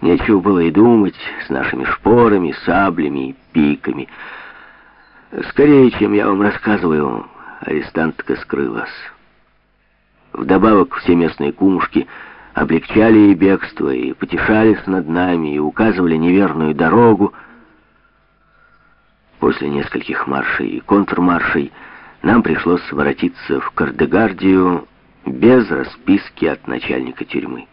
Нечего было и думать с нашими шпорами, саблями и пиками. Скорее, чем я вам рассказываю, арестантка скрылась. Вдобавок все местные кумушки облегчали ей бегство и потешались над нами, и указывали неверную дорогу. После нескольких маршей и контрмаршей нам пришлось воротиться в Кардегардию без расписки от начальника тюрьмы.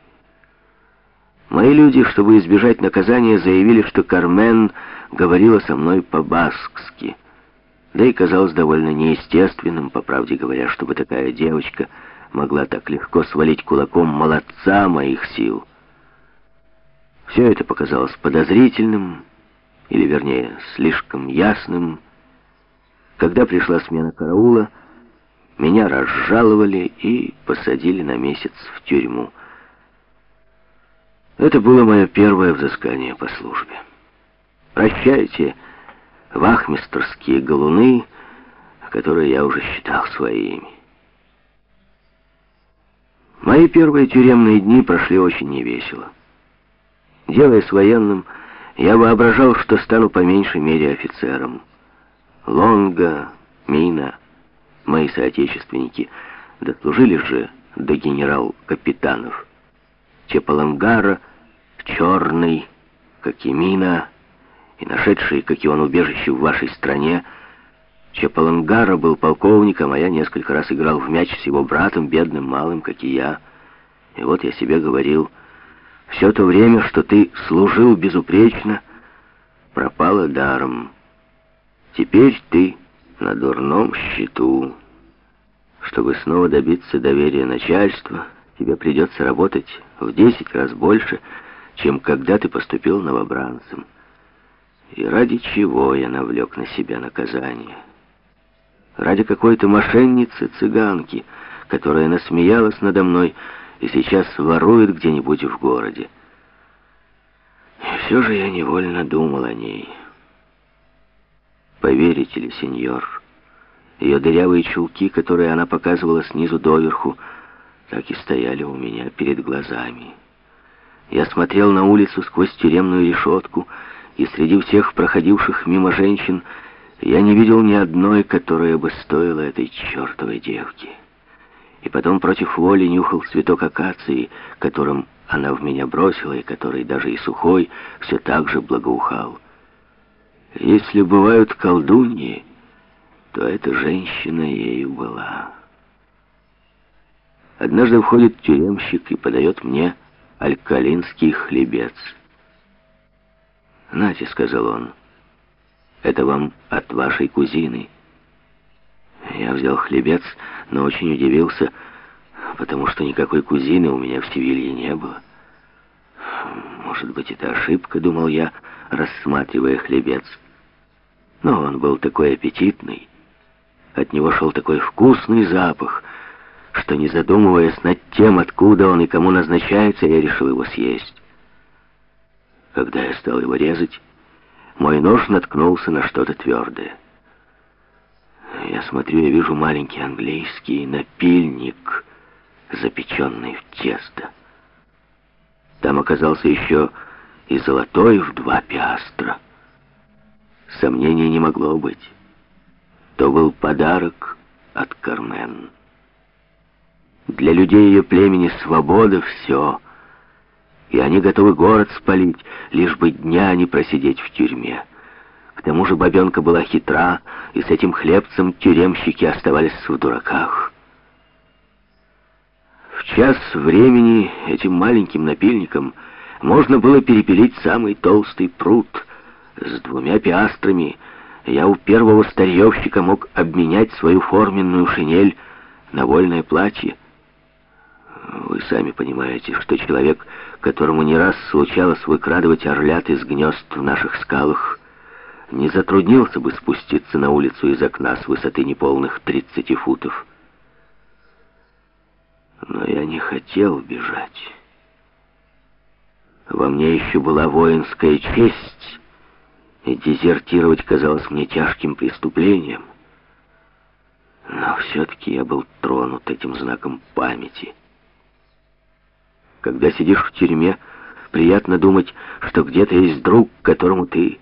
Мои люди, чтобы избежать наказания, заявили, что Кармен говорила со мной по-баскски. Да и казалось довольно неестественным, по правде говоря, чтобы такая девочка могла так легко свалить кулаком молодца моих сил. Все это показалось подозрительным, или, вернее, слишком ясным. Когда пришла смена караула, меня разжаловали и посадили на месяц в тюрьму. Это было мое первое взыскание по службе. Прощайте, вахмистерские галуны, которые я уже считал своими. Мои первые тюремные дни прошли очень невесело. Делаясь военным, я воображал, что стану по меньшей мере офицером. Лонга, Мина, мои соотечественники дослужили же до генерал-капитанов. Чепалангара, Черный, как и Мина, и нашедший, как и он, убежище в вашей стране, Чепалангара был полковником, а я несколько раз играл в мяч с его братом, бедным малым, как и я. И вот я себе говорил, все то время, что ты служил безупречно, пропало даром. Теперь ты на дурном счету. Чтобы снова добиться доверия начальства, тебе придется работать в десять раз больше, чем когда ты поступил новобранцем. И ради чего я навлек на себя наказание? Ради какой-то мошенницы-цыганки, которая насмеялась надо мной и сейчас ворует где-нибудь в городе. И все же я невольно думал о ней. Поверите ли, сеньор, ее дырявые чулки, которые она показывала снизу доверху, так и стояли у меня перед глазами. Я смотрел на улицу сквозь тюремную решетку, и среди всех проходивших мимо женщин я не видел ни одной, которая бы стоила этой чертовой девки. И потом против воли нюхал цветок акации, которым она в меня бросила, и который даже и сухой все так же благоухал. Если бывают колдуньи, то эта женщина ею была. Однажды входит тюремщик и подает мне алькалинский хлебец. «Нате», — сказал он, — «это вам от вашей кузины». Я взял хлебец, но очень удивился, потому что никакой кузины у меня в Севилье не было. Может быть, это ошибка, думал я, рассматривая хлебец. Но он был такой аппетитный. От него шел такой вкусный запах, что, не задумываясь над тем, откуда он и кому назначается, я решил его съесть. Когда я стал его резать, мой нож наткнулся на что-то твердое. Я смотрю и вижу маленький английский напильник, запеченный в тесто. Там оказался еще и золотой в два пиастра. Сомнений не могло быть. То был подарок от Кармен. Для людей ее племени свобода все, и они готовы город спалить, лишь бы дня не просидеть в тюрьме. К тому же бабенка была хитра, и с этим хлебцем тюремщики оставались в дураках. В час времени этим маленьким напильником можно было перепилить самый толстый пруд с двумя пиастрами. Я у первого старьевщика мог обменять свою форменную шинель на вольное платье. Вы сами понимаете, что человек, которому не раз случалось выкрадывать орлят из гнезд в наших скалах, не затруднился бы спуститься на улицу из окна с высоты неполных 30 футов. Но я не хотел бежать. Во мне еще была воинская честь, и дезертировать казалось мне тяжким преступлением. Но все-таки я был тронут этим знаком памяти — когда сидишь в тюрьме, приятно думать, что где-то есть друг, которому ты